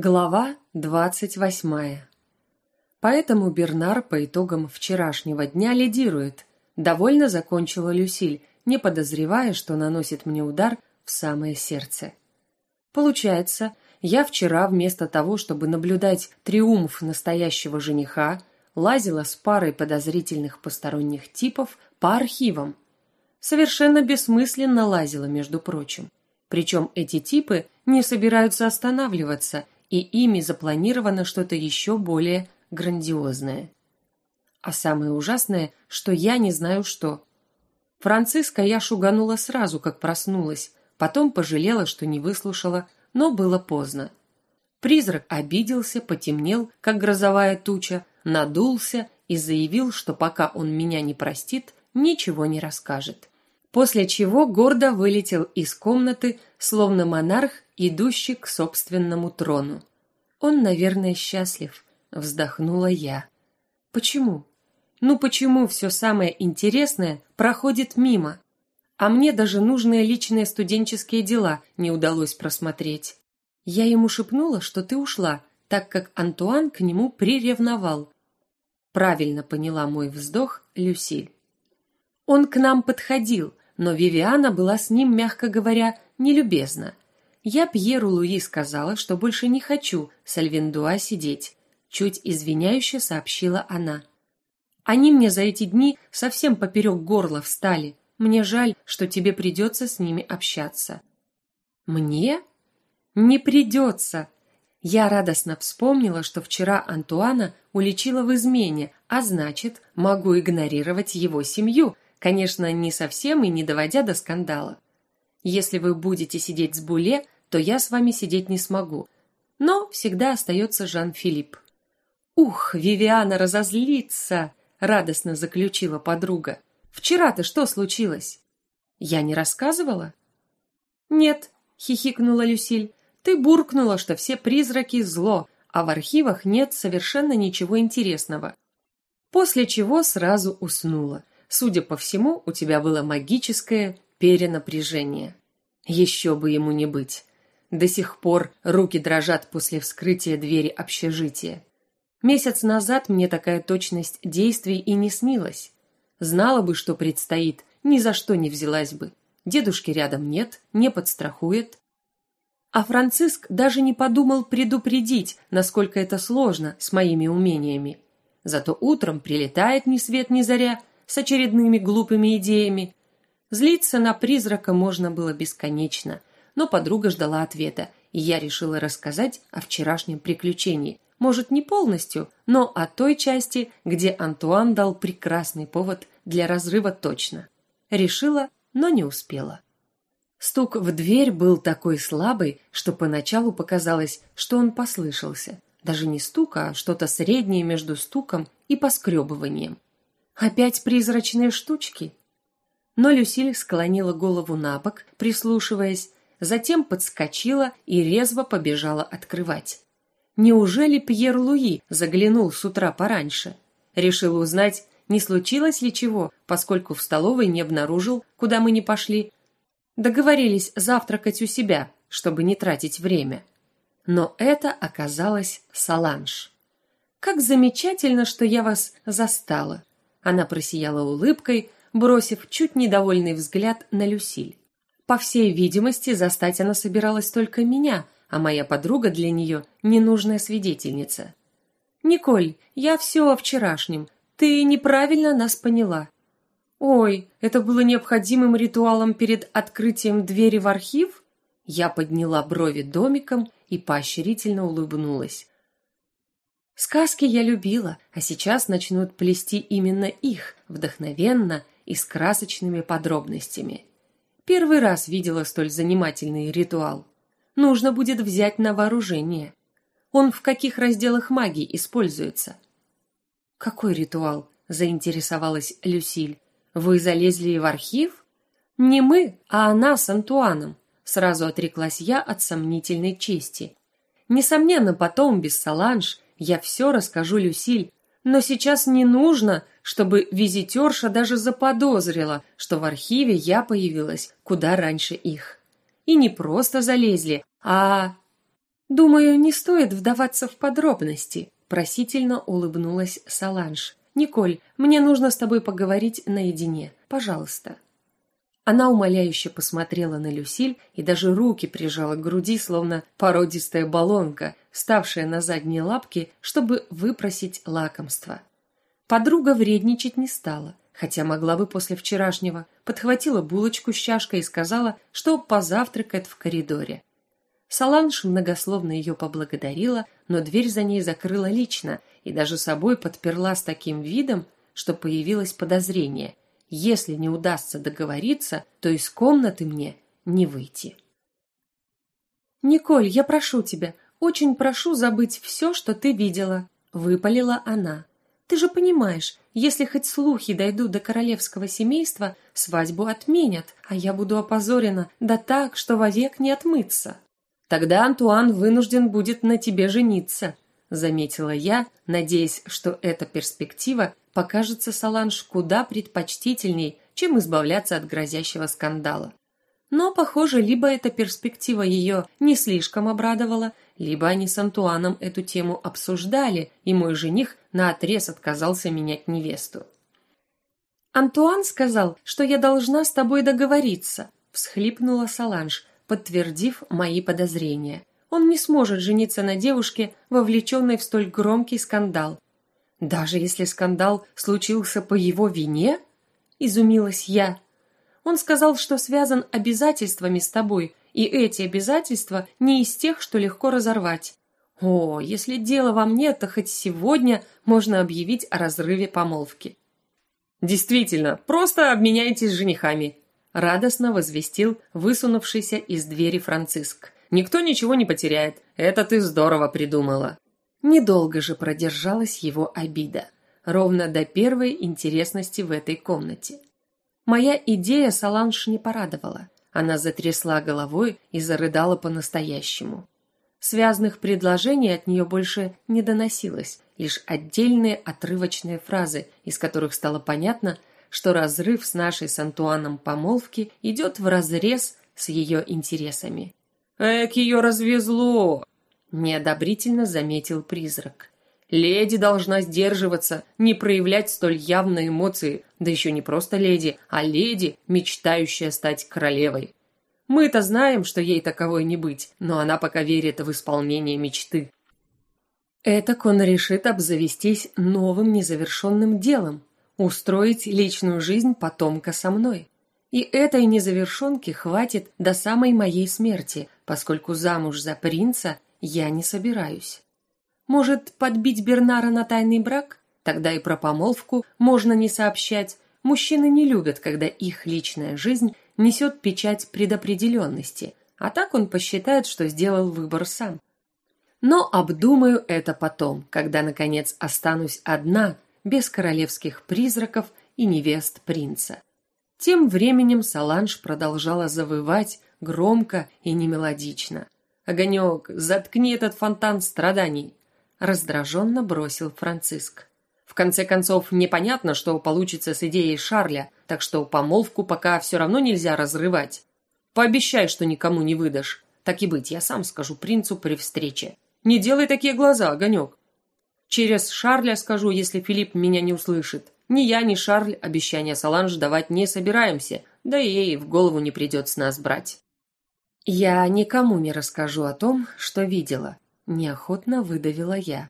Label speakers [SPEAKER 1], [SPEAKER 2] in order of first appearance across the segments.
[SPEAKER 1] Глава двадцать восьмая. Поэтому Бернар по итогам вчерашнего дня лидирует. Довольно закончила Люсиль, не подозревая, что наносит мне удар в самое сердце. Получается, я вчера вместо того, чтобы наблюдать триумф настоящего жениха, лазила с парой подозрительных посторонних типов по архивам. Совершенно бессмысленно лазила, между прочим. Причем эти типы не собираются останавливаться – и ими запланировано что-то еще более грандиозное. А самое ужасное, что я не знаю что. Франциска я шуганула сразу, как проснулась, потом пожалела, что не выслушала, но было поздно. Призрак обиделся, потемнел, как грозовая туча, надулся и заявил, что пока он меня не простит, ничего не расскажет. После чего гордо вылетел из комнаты, словно монарх идущий к собственному трону. Он, наверное, счастлив, вздохнула я. Почему? Ну почему все самое интересное проходит мимо? А мне даже нужные личные студенческие дела не удалось просмотреть. Я ему шепнула, что ты ушла, так как Антуан к нему приревновал. Правильно поняла мой вздох Люсиль. Он к нам подходил, но Вивиана была с ним, мягко говоря, нелюбезна. Я Пьеру Луи сказала, что больше не хочу с Альвендуа сидеть, чуть извиняюще сообщила она. Они мне за эти дни совсем поперек горла встали. Мне жаль, что тебе придется с ними общаться. Мне? Не придется. Я радостно вспомнила, что вчера Антуана уличила в измене, а значит, могу игнорировать его семью, конечно, не совсем и не доводя до скандала. Если вы будете сидеть с Буле, то я с вами сидеть не смогу. Но всегда остается Жан-Филипп. Ух, Вивиана разозлится, радостно заключила подруга. Вчера-то что случилось? Я не рассказывала? Нет, хихикнула Люсиль. Ты буркнула, что все призраки зло, а в архивах нет совершенно ничего интересного. После чего сразу уснула. Судя по всему, у тебя было магическое перенапряжение. Еще бы ему не быть. До сих пор руки дрожат после вскрытия двери общежития. Месяц назад мне такая точность действий и не снилась. Знала бы, что предстоит, ни за что не взялась бы. Дедушки рядом нет, не подстрахует. А Франциск даже не подумал предупредить, насколько это сложно с моими умениями. Зато утром прилетает ни свет ни заря с очередными глупыми идеями. Злиться на призрака можно было бесконечно, но подруга ждала ответа, и я решила рассказать о вчерашнем приключении. Может, не полностью, но о той части, где Антуан дал прекрасный повод для разрыва точно. Решила, но не успела. Стук в дверь был такой слабый, что поначалу показалось, что он послышался. Даже не стук, а что-то среднее между стуком и поскребыванием. Опять призрачные штучки? Но Люсиль склонила голову на бок, прислушиваясь, затем подскочила и резво побежала открывать. Неужели Пьер Луи заглянул с утра пораньше? Решил узнать, не случилось ли чего, поскольку в столовой не обнаружил, куда мы не пошли. Договорились завтракать у себя, чтобы не тратить время. Но это оказалось Саланж. Как замечательно, что я вас застала. Она просияла улыбкой, бросив чуть недовольный взгляд на Люсиль. По всей видимости, застать она собиралась только меня, а моя подруга для нее ненужная свидетельница. Николь, я все о вчерашнем. Ты неправильно нас поняла. Ой, это было необходимым ритуалом перед открытием двери в архив? Я подняла брови домиком и поощрительно улыбнулась. Сказки я любила, а сейчас начнут плести именно их, вдохновенно и с красочными подробностями. Первый раз видела столь занимательный ритуал. Нужно будет взять на вооружение. Он в каких разделах магии используется? Какой ритуал? заинтересовалась Люсиль. Вы залезли в архив? Не мы, а она с Антуаном. Сразу отреклась я от сомнительной чести. Несомненно, потом без Саланж я все расскажу Люсиль, но сейчас не нужно, чтобы визитерша даже заподозрила, что в архиве я появилась куда раньше их. И не просто залезли, а... Думаю, не стоит вдаваться в подробности, просительно улыбнулась Саланж. Николь, мне нужно с тобой поговорить наедине. Пожалуйста. Она умоляюще посмотрела на Люсиль и даже руки прижала к груди, словно породистая баллонка, ставшая на задние лапки, чтобы выпросить лакомство. Подруга вредничать не стала, хотя могла бы после вчерашнего. Подхватила булочку с чашкой и сказала, что позавтракает в коридоре. Саланж многословно ее поблагодарила, но дверь за ней закрыла лично и даже собой подперла с таким видом, что появилось подозрение – если не удастся договориться, то из комнаты мне не выйти. «Николь, я прошу тебя, очень прошу забыть все, что ты видела», — выпалила она. «Ты же понимаешь, если хоть слухи дойдут до королевского семейства, свадьбу отменят, а я буду опозорена, да так, что вовек не отмыться. Тогда Антуан вынужден будет на тебе жениться», — заметила я, надеясь, что эта перспектива покажется Саланж куда предпочтительней, чем избавляться от грозящего скандала. Но, похоже, либо эта перспектива ее не слишком обрадовала, либо они с Антуаном эту тему обсуждали, и мой жених наотрез отказался менять невесту. «Антуан сказал, что я должна с тобой договориться», – всхлипнула Саланж, подтвердив мои подозрения. «Он не сможет жениться на девушке, вовлеченной в столь громкий скандал, даже если скандал случился по его вине? Изумилась я. Он сказал, что связан обязательствами с тобой, и эти обязательства не из тех, что легко разорвать. О, если дело во мне, то хоть сегодня можно объявить о разрыве помолвки. Действительно, просто обменяйтесь женихами, радостно возвестил высунувшийся из двери Франциск. Никто ничего не потеряет. Это ты здорово придумала. Недолго же продержалась его обида, ровно до первой интересности в этой комнате. Моя идея Саланж не порадовала. Она затрясла головой и зарыдала по-настоящему. Связных предложений от нее больше не доносилось, лишь отдельные отрывочные фразы, из которых стало понятно, что разрыв с нашей с Антуаном помолвки идет вразрез с ее интересами. «Эк, ее развезло!» неодобрительно заметил призрак. Леди должна сдерживаться, не проявлять столь явные эмоции, да еще не просто леди, а леди, мечтающая стать королевой. Мы-то знаем, что ей таковой не быть, но она пока верит в исполнение мечты. Этак он решит обзавестись новым незавершенным делом, устроить личную жизнь потомка со мной. И этой незавершенки хватит до самой моей смерти, поскольку замуж за принца я не собираюсь. Может, подбить Бернара на тайный брак? Тогда и про помолвку можно не сообщать. Мужчины не любят, когда их личная жизнь несет печать предопределенности, а так он посчитает, что сделал выбор сам. Но обдумаю это потом, когда наконец останусь одна, без королевских призраков и невест принца. Тем временем Саланж продолжала завывать громко и немелодично. «Огонек, заткни этот фонтан страданий!» Раздраженно бросил Франциск. В конце концов, непонятно, что получится с идеей Шарля, так что помолвку пока все равно нельзя разрывать. Пообещай, что никому не выдашь. Так и быть, я сам скажу принцу при встрече. Не делай такие глаза, Огонек. Через Шарля скажу, если Филипп меня не услышит. Ни я, ни Шарль обещания Саланж давать не собираемся, да и ей в голову не придет с нас брать. «Я никому не расскажу о том, что видела», – неохотно выдавила я.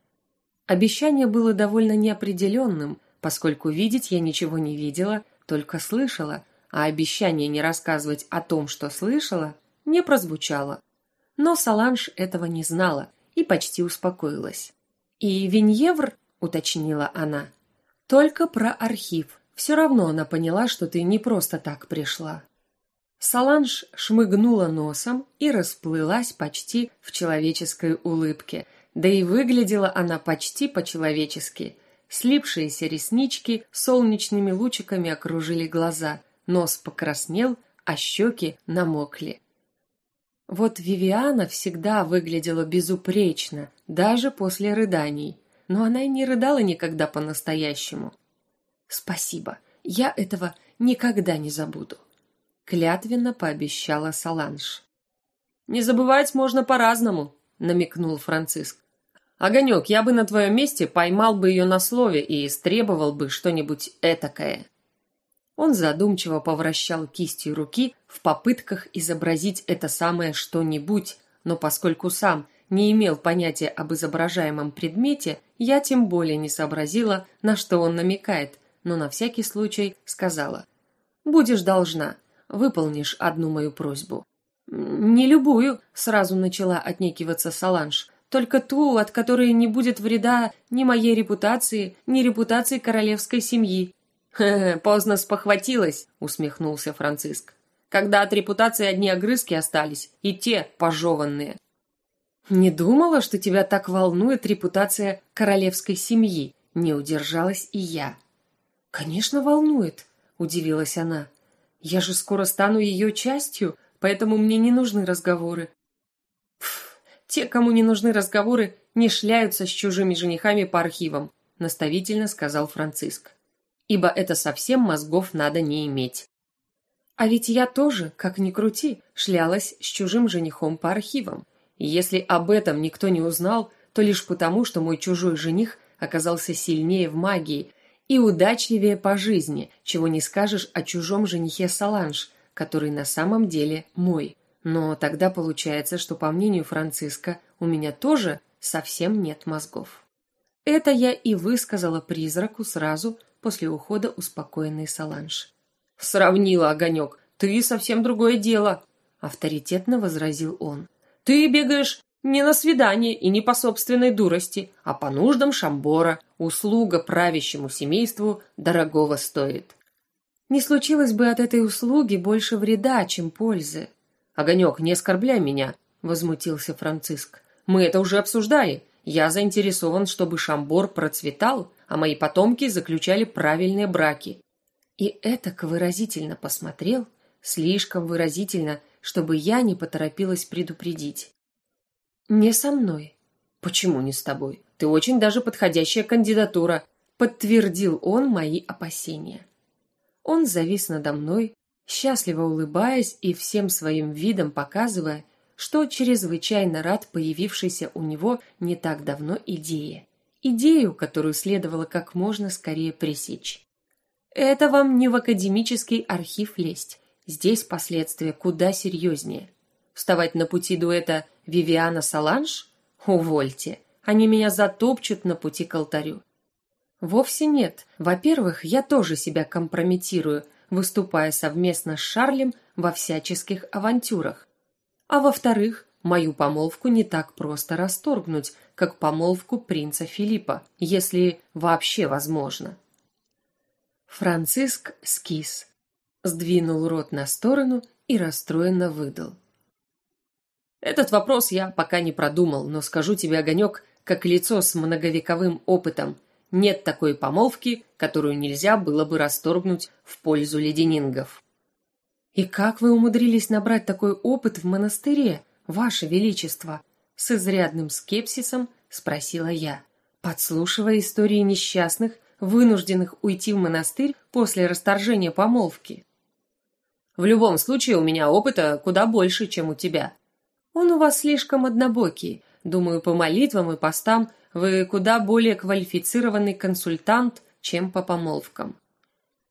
[SPEAKER 1] Обещание было довольно неопределенным, поскольку видеть я ничего не видела, только слышала, а обещание не рассказывать о том, что слышала, не прозвучало. Но Саланж этого не знала и почти успокоилась. «И Виньевр?» – уточнила она. «Только про архив. Все равно она поняла, что ты не просто так пришла». Саланж шмыгнула носом и расплылась почти в человеческой улыбке. Да и выглядела она почти по-человечески. Слипшиеся реснички солнечными лучиками окружили глаза, нос покраснел, а щеки намокли. Вот Вивиана всегда выглядела безупречно, даже после рыданий, но она и не рыдала никогда по-настоящему. Спасибо, я этого никогда не забуду клятвенно пообещала Саланж. Не забывать можно по-разному, намекнул Франциск. Огонек, я бы на твоем месте поймал бы ее на слове и истребовал бы что-нибудь этакое. Он задумчиво повращал кистью руки в попытках изобразить это самое что-нибудь, но поскольку сам не имел понятия об изображаемом предмете, я тем более не сообразила, на что он намекает, но на всякий случай сказала. «Будешь должна, выполнишь одну мою просьбу». «Не любую», — сразу начала отнекиваться Саланж, «только ту, от которой не будет вреда ни моей репутации, ни репутации королевской семьи». «Хе-хе, поздно спохватилась», — усмехнулся Франциск. «Когда от репутации одни огрызки остались, и те пожеванные». «Не думала, что тебя так волнует репутация королевской семьи», — не удержалась и я. «Конечно, волнует», — удивилась она. «Я же скоро стану ее частью, поэтому мне не нужны разговоры». Те, кому не нужны разговоры, не шляются с чужими женихами по архивам, наставительно сказал Франциск. Ибо это совсем мозгов надо не иметь. А ведь я тоже, как ни крути, шлялась с чужим женихом по архивам. И если об этом никто не узнал, то лишь потому, что мой чужой жених оказался сильнее в магии и удачливее по жизни, чего не скажешь о чужом женихе Саланж, который на самом деле мой. Но тогда получается, что по мнению Франциска, у меня тоже совсем нет мозгов. Это я и высказала призраку сразу после ухода успокоенной Саланж. Сравнила огонек. Ты совсем другое дело, авторитетно возразил он. Ты бегаешь не на свидание и не по собственной дурости, а по нуждам Шамбора. Услуга правящему семейству дорогого стоит. Не случилось бы от этой услуги больше вреда, чем пользы. Огонек, не оскорбляй меня, возмутился Франциск. Мы это уже обсуждали. Я заинтересован, чтобы Шамбор процветал, а мои потомки заключали правильные браки. И это выразительно посмотрел, слишком выразительно, чтобы я не поторопилась предупредить. «Не со мной». «Почему не с тобой? Ты очень даже подходящая кандидатура», подтвердил он мои опасения. Он завис надо мной, счастливо улыбаясь и всем своим видом показывая, что чрезвычайно рад появившейся у него не так давно идее. Идею, которую следовало как можно скорее пресечь. Это вам не в академический архив лезть. Здесь последствия куда серьезнее. Вставать на пути дуэта Вивиана Саланж? Увольте. Они меня затопчут на пути к алтарю. Вовсе нет. Во-первых, я тоже себя компрометирую, выступая совместно с Шарлем во всяческих авантюрах. А во-вторых, мою помолвку не так просто расторгнуть, как помолвку принца Филиппа, если вообще возможно. Франциск скис сдвинул рот на сторону и расстроенно выдал. Этот вопрос я пока не продумал, но скажу тебе, Огонек, как лицо с многовековым опытом, нет такой помолвки, которую нельзя было бы расторгнуть в пользу леденингов. И как вы умудрились набрать такой опыт в монастыре, ваше величество? С изрядным скепсисом спросила я, подслушивая истории несчастных, вынужденных уйти в монастырь после расторжения помолвки. В любом случае у меня опыта куда больше, чем у тебя. Он у вас слишком однобокий. Думаю, по молитвам и постам вы куда более квалифицированный консультант, чем по помолвкам.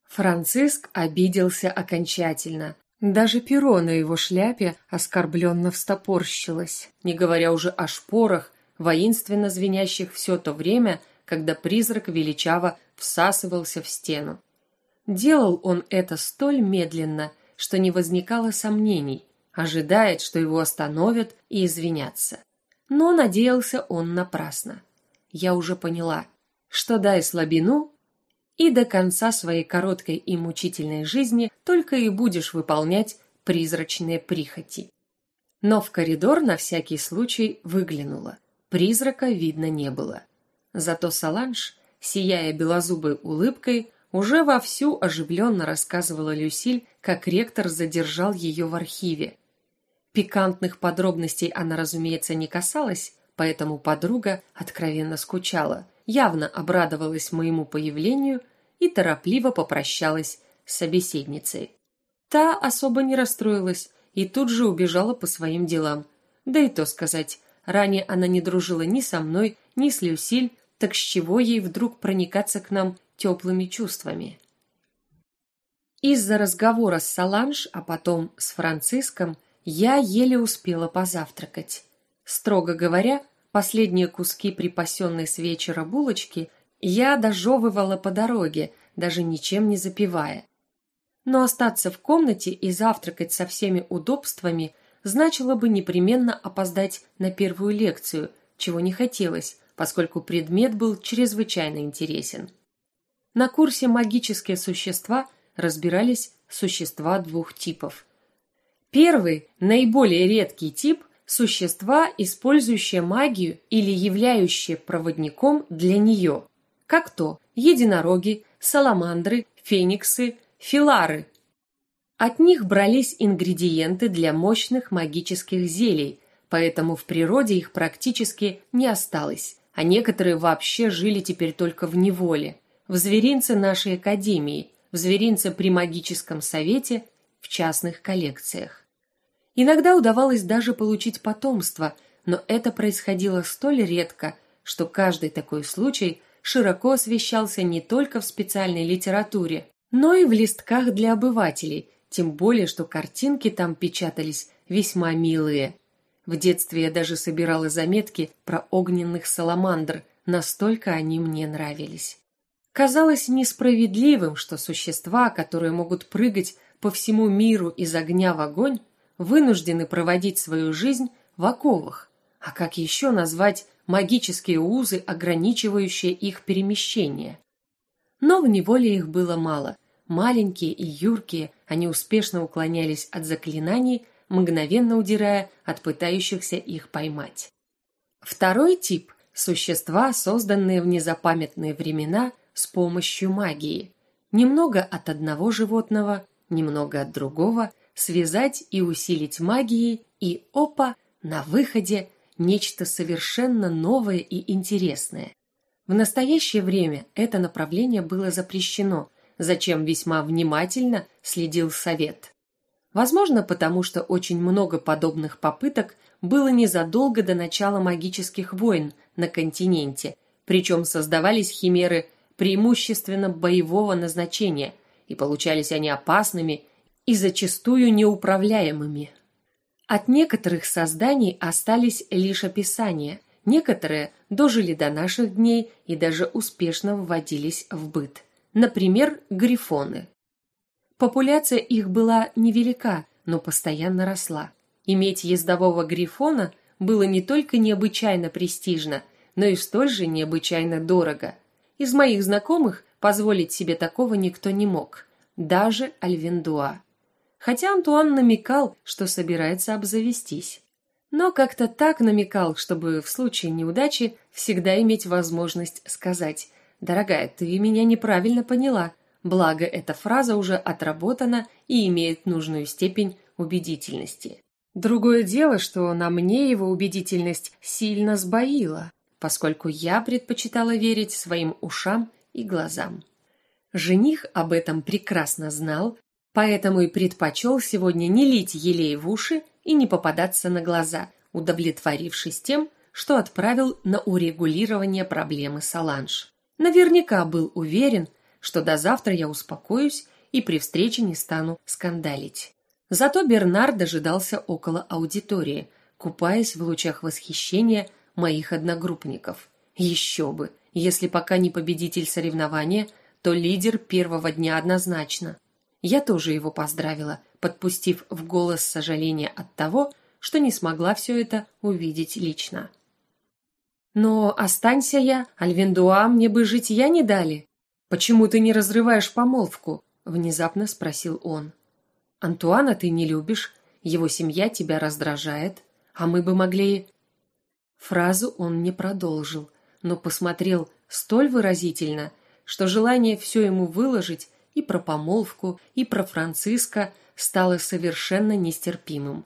[SPEAKER 1] Франциск обиделся окончательно. Даже перо на его шляпе оскорбленно встопорщилось, не говоря уже о шпорах, воинственно звенящих все то время, когда призрак величаво всасывался в стену. Делал он это столь медленно, что не возникало сомнений, ожидает, что его остановят и извинятся. Но надеялся он напрасно. Я уже поняла, что дай слабину, и до конца своей короткой и мучительной жизни только и будешь выполнять призрачные прихоти. Но в коридор на всякий случай выглянула. Призрака видно не было. Зато Саланж, сияя белозубой улыбкой, уже вовсю оживленно рассказывала Люсиль, как ректор задержал ее в архиве. Пикантных подробностей она, разумеется, не касалась, поэтому подруга откровенно скучала, явно обрадовалась моему появлению и торопливо попрощалась с собеседницей. Та особо не расстроилась и тут же убежала по своим делам. Да и то сказать, Ранее она не дружила ни со мной, ни с Люсиль, так с чего ей вдруг проникаться к нам теплыми чувствами? Из-за разговора с Саланж, а потом с Франциском, я еле успела позавтракать. Строго говоря, последние куски припасенной с вечера булочки я дожевывала по дороге, даже ничем не запивая. Но остаться в комнате и завтракать со всеми удобствами значило бы непременно опоздать на первую лекцию, чего не хотелось, поскольку предмет был чрезвычайно интересен. На курсе «Магические существа» разбирались существа двух типов. Первый, наиболее редкий тип – существа, использующие магию или являющие проводником для нее, как то единороги, саламандры, фениксы, филары. От них брались ингредиенты для мощных магических зелий, поэтому в природе их практически не осталось, а некоторые вообще жили теперь только в неволе, в зверинце нашей академии – в зверинце при магическом совете, в частных коллекциях. Иногда удавалось даже получить потомство, но это происходило столь редко, что каждый такой случай широко освещался не только в специальной литературе, но и в листках для обывателей, тем более что картинки там печатались весьма милые. В детстве я даже собирала заметки про огненных саламандр, настолько они мне нравились. Казалось несправедливым, что существа, которые могут прыгать по всему миру из огня в огонь, вынуждены проводить свою жизнь в оковах. А как еще назвать магические узы, ограничивающие их перемещение? Но в неволе их было мало. Маленькие и юркие, они успешно уклонялись от заклинаний, мгновенно удирая от пытающихся их поймать. Второй тип – существа, созданные в незапамятные времена – с помощью магии. Немного от одного животного, немного от другого, связать и усилить магией, и опа, на выходе нечто совершенно новое и интересное. В настоящее время это направление было запрещено, зачем весьма внимательно следил совет. Возможно, потому что очень много подобных попыток было незадолго до начала магических войн на континенте, причем создавались химеры преимущественно боевого назначения, и получались они опасными и зачастую неуправляемыми. От некоторых созданий остались лишь описания, некоторые дожили до наших дней и даже успешно вводились в быт. Например, грифоны. Популяция их была невелика, но постоянно росла. Иметь ездового грифона было не только необычайно престижно, но и столь же необычайно дорого – из моих знакомых позволить себе такого никто не мог, даже Альвендуа. Хотя Антуан намекал, что собирается обзавестись. Но как-то так намекал, чтобы в случае неудачи всегда иметь возможность сказать «Дорогая, ты меня неправильно поняла», благо эта фраза уже отработана и имеет нужную степень убедительности. Другое дело, что на мне его убедительность сильно сбоила поскольку я предпочитала верить своим ушам и глазам. Жених об этом прекрасно знал, поэтому и предпочел сегодня не лить елей в уши и не попадаться на глаза, удовлетворившись тем, что отправил на урегулирование проблемы Саланж. Наверняка был уверен, что до завтра я успокоюсь и при встрече не стану скандалить. Зато Бернар дожидался около аудитории, купаясь в лучах восхищения моих одногруппников. Еще бы, если пока не победитель соревнования, то лидер первого дня однозначно. Я тоже его поздравила, подпустив в голос сожаление от того, что не смогла все это увидеть лично. Но останься я, Альвендуа мне бы житья не дали. Почему ты не разрываешь помолвку? внезапно спросил он. Антуана ты не любишь, его семья тебя раздражает, а мы бы могли Фразу он не продолжил, но посмотрел столь выразительно, что желание все ему выложить и про помолвку, и про Франциска стало совершенно нестерпимым.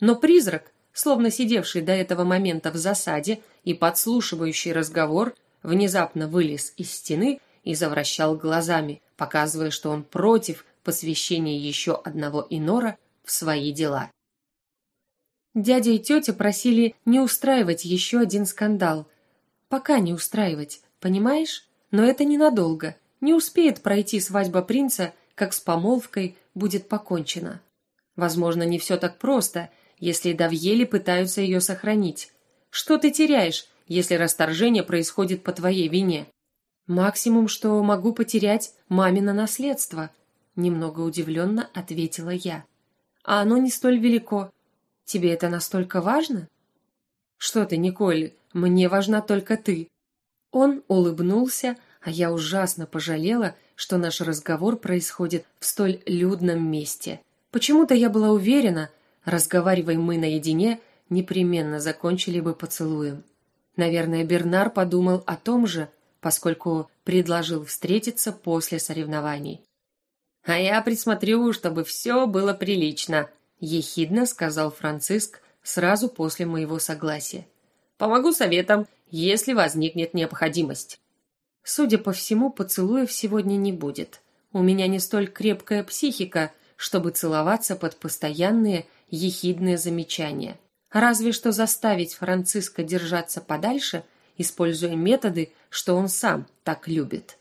[SPEAKER 1] Но призрак, словно сидевший до этого момента в засаде и подслушивающий разговор, внезапно вылез из стены и завращал глазами, показывая, что он против посвящения еще одного инора в свои дела. Дядя и тетя просили не устраивать еще один скандал. Пока не устраивать, понимаешь? Но это ненадолго. Не успеет пройти свадьба принца, как с помолвкой будет покончено. Возможно, не все так просто, если Давьели пытаются ее сохранить. Что ты теряешь, если расторжение происходит по твоей вине? Максимум, что могу потерять мамино наследство, немного удивленно ответила я. А оно не столь велико. Тебе это настолько важно? Что ты, Николь, мне важна только ты. Он улыбнулся, а я ужасно пожалела, что наш разговор происходит в столь людном месте. Почему-то я была уверена, разговаривая мы наедине, непременно закончили бы поцелуем. Наверное, Бернар подумал о том же, поскольку предложил встретиться после соревнований. А я присмотрю, чтобы все было прилично, ехидно сказал Франциск сразу после моего согласия. Помогу советом, если возникнет необходимость. Судя по всему, поцелуев сегодня не будет. У меня не столь крепкая психика, чтобы целоваться под постоянные ехидные замечания. Разве что заставить Франциска держаться подальше, используя методы, что он сам так любит.